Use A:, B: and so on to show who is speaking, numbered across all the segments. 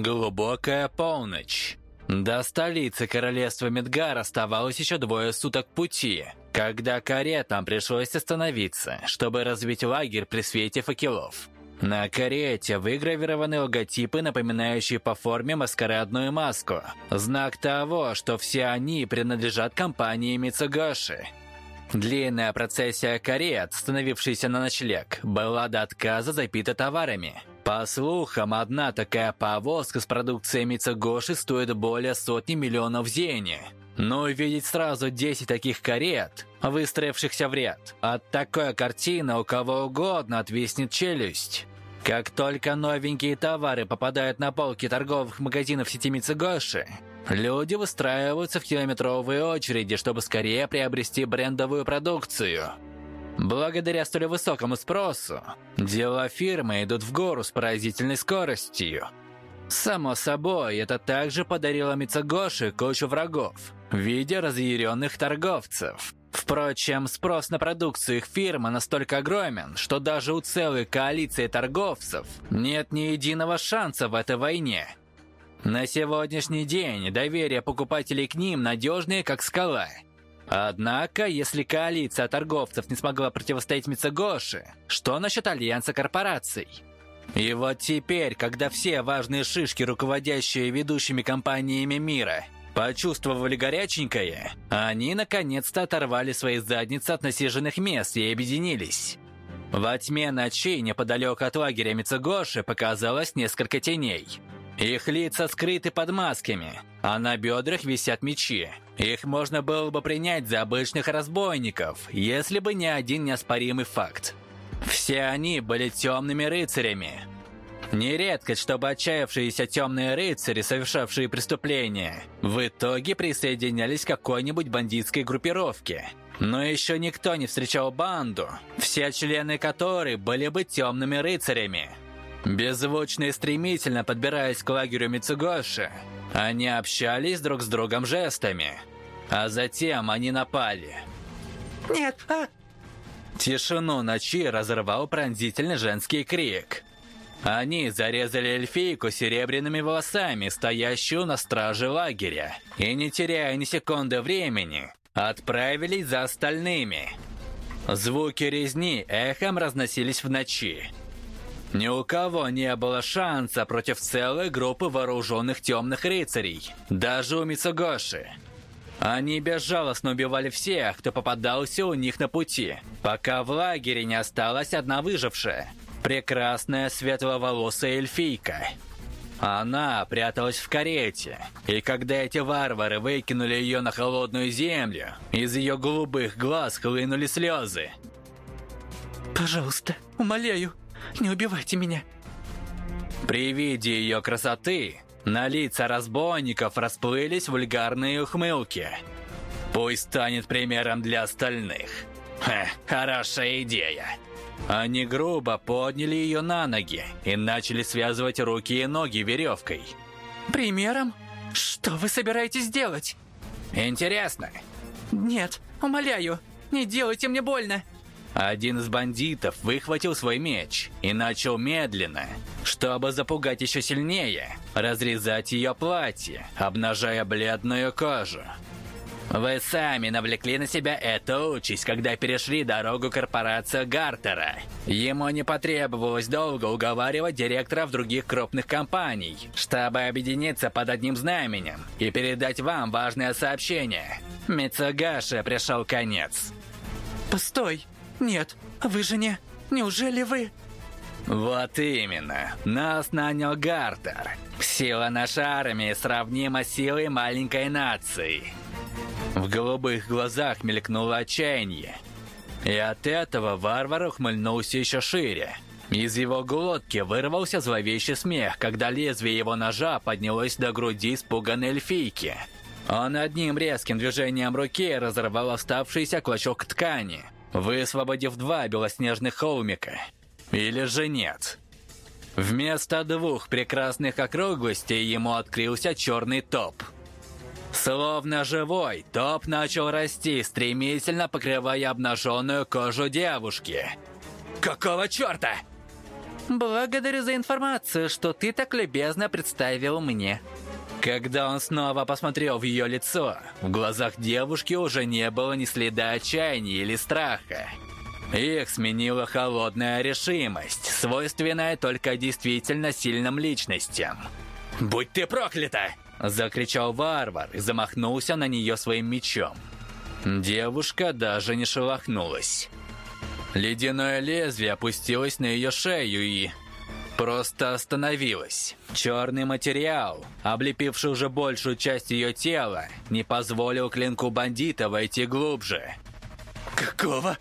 A: Глубокая полночь. До столицы королевства Медгар оставалось еще двое суток пути, когда каретам пришлось остановиться, чтобы разбить лагерь при свете факелов. На карете выгравированы логотипы, напоминающие по форме маскарадную маску. Знак того, что все они принадлежат компании Мицугоши. Длинная процессия карет, становившаяся на ночлег, была до отказа запита товарами. По слухам, одна такая повозка с продукцией Мицугоши стоит более сотни миллионов зени. Но увидеть сразу 10 таких карет, выстроившихся в ряд, от такой картины у кого угодно отвиснет челюсть. Как только новенькие товары попадают на полки торговых магазинов сети Мицугоши, люди выстраиваются в километровые очереди, чтобы скорее приобрести брендовую продукцию. Благодаря столь высокому спросу, дела фирмы идут в гору с поразительной скоростью. Само собой, это также подарило Мицугоши кучу врагов в виде разъяренных торговцев – Впрочем, спрос на продукцию их фирмы настолько огромен, что даже у целой коалиции торговцев нет ни единого шанса в этой войне. На сегодняшний день доверие покупателей к ним надежнее, как скала. Однако, если коалиция торговцев не смогла противостоять Мицугоши, что насчет альянса корпораций? И вот теперь, когда все важные шишки, руководящие ведущими компаниями мира, Почувствовали горяченькое, они наконец-то оторвали свои задницы от насиженных мест и объединились. Во тьме ночи неподалеку от лагеря Мицугоши показалось несколько теней. Их лица скрыты под масками, а на бедрах висят мечи. Их можно было бы принять за обычных разбойников, если бы не один неоспоримый факт. Все они были темными рыцарями, Нередко, чтобы отчаявшиеся темные рыцари, совершавшие преступления, в итоге присоединялись к какой-нибудь бандитской группировке. Но еще никто не встречал банду, все члены которой были бы темными рыцарями. Беззвучно и стремительно подбираясь к лагерю Мицугоши, они общались друг с другом жестами. А затем они напали.
B: «Нет, а...»
A: Тишину ночи разорвал пронзительный женский крик – они зарезали эльфийку серебряными волосами, стоящую на страже лагеря, и, не теряя ни секунды времени, отправились за остальными. Звуки резни эхом разносились в ночи. Ни у кого не было шанса против целой группы вооруженных темных рыцарей, даже у Мицугоши. Они безжалостно убивали всех, кто попадался у них на пути, пока в лагере не осталась одна выжившая – прекрасная светловолосая эльфийка. Она пряталась в карете, и когда эти варвары выкинули ее на холодную землю, из ее голубых глаз хлынули слезы.
B: «Пожалуйста, умоляю, не убивайте меня!»
A: При виде ее красоты на лица разбойников расплылись вульгарные ухмылки. Пусть станет примером для остальных. Ха, хорошая идея. Они грубо подняли ее на ноги и начали связывать руки и ноги веревкой.
B: «Примером? Что вы собираетесь делать?»
A: «Интересно».
B: «Нет, умоляю, не делайте мне больно».
A: Один из бандитов выхватил свой меч и начал медленно, чтобы запугать еще сильнее, разрезать ее платье, обнажая бледную кожу. Вы сами навлекли на себя эту участь, когда перешли дорогу корпорации Гартера. Ему не потребовалось долго уговаривать директоров других крупных компаний, чтобы объединиться под одним знаменем и передать вам важное сообщение. Мицугаши пришел конец.
B: Постой! Нет, вы же не... Неужели вы...
A: Вот именно. Нас нанял Гартер. Сила нашей армии сравнима с силой маленькой нации. В голубых глазах мелькнуло отчаяние. И от этого варвар ухмыльнулся еще шире. Из его глотки вырвался зловещий смех, когда лезвие его ножа поднялось до груди испуганной эльфийки. Он одним резким движением руки разорвал оставшийся клочок ткани, высвободив два белоснежных холмика. Или же нет? Вместо двух прекрасных округлостей ему открылся черный топ – Словно живой, топ начал расти, стремительно покрывая обнаженную кожу девушки. «Какого черта?»
B: Благодарю за информацию, что ты так любезно представил мне.
A: Когда он снова посмотрел в ее лицо, в глазах девушки уже не было ни следа отчаяния или страха. Их сменила холодная решимость, свойственная только действительно сильным личностям. «Будь ты проклята!» – закричал варвар и замахнулся на нее своим мечом. Девушка даже не шелохнулась. Ледяное лезвие опустилось на ее шею и... Просто остановилось. Черный материал, облепивший уже большую часть ее тела, не позволил клинку бандита войти глубже.
B: «Какого?»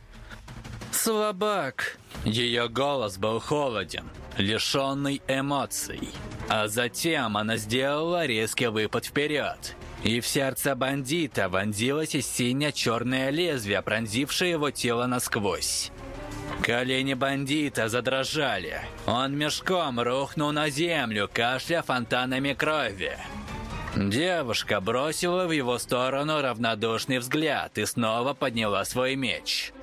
B: «Слабак!»
A: Ее голос был холоден, лишенный эмоций. А затем она сделала резкий выпад вперед. И в сердце бандита вонзилось сине-черное лезвие, пронзившее его тело насквозь. Колени бандита задрожали. Он мешком рухнул на землю, кашля фонтанами крови. Девушка бросила в его сторону равнодушный взгляд и снова подняла свой меч.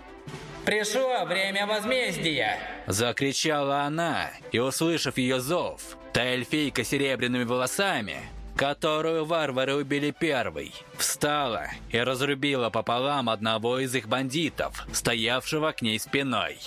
B: «Пришло время возмездия!»
A: Закричала она, и, услышав ее зов, та эльфийка с серебряными волосами которую варвары убили первой, встала и разрубила пополам одного из их бандитов, стоявшего к ней спиной.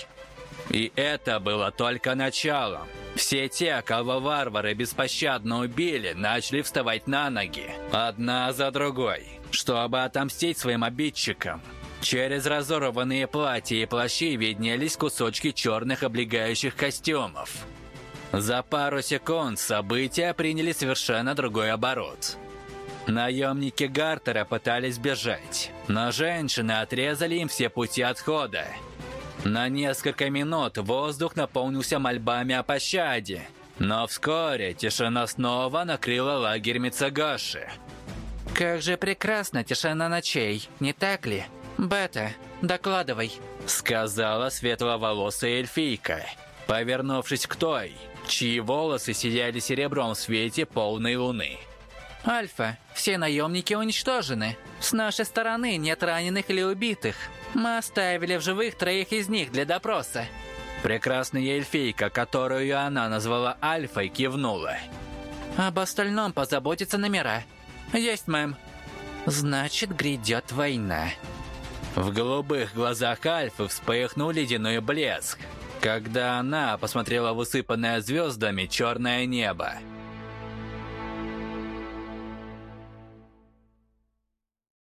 A: И это было только началом. Все те, кого варвары беспощадно убили, начали вставать на ноги, одна за другой, чтобы отомстить своим обидчикам. Через разорванные платья и плащи виднелись кусочки черных облегающих костюмов. За пару секунд события приняли совершенно другой оборот. Наемники Гартера пытались бежать, но женщины отрезали им все пути отхода. На несколько минут воздух наполнился мольбами о пощаде, но вскоре тишина снова накрыла лагерь Мицагаши.
B: «Как же прекрасна тишина ночей, не так ли? Бета, докладывай»,
A: сказала светловолосая эльфийка, повернувшись к той, чьи волосы сияли серебром в свете полной луны.
B: «Альфа, все наемники уничтожены. С нашей стороны нет раненых или убитых. Мы оставили в живых троих из них для допроса».
A: Прекрасная эльфийка, которую она назвала Альфой, кивнула.
B: «Об остальном позаботится номера». «Есть, мэм». «Значит, грядет война».
A: В голубых глазах Альфы вспыхнул ледяной блеск, когда она посмотрела в усыпанное звездами черное небо.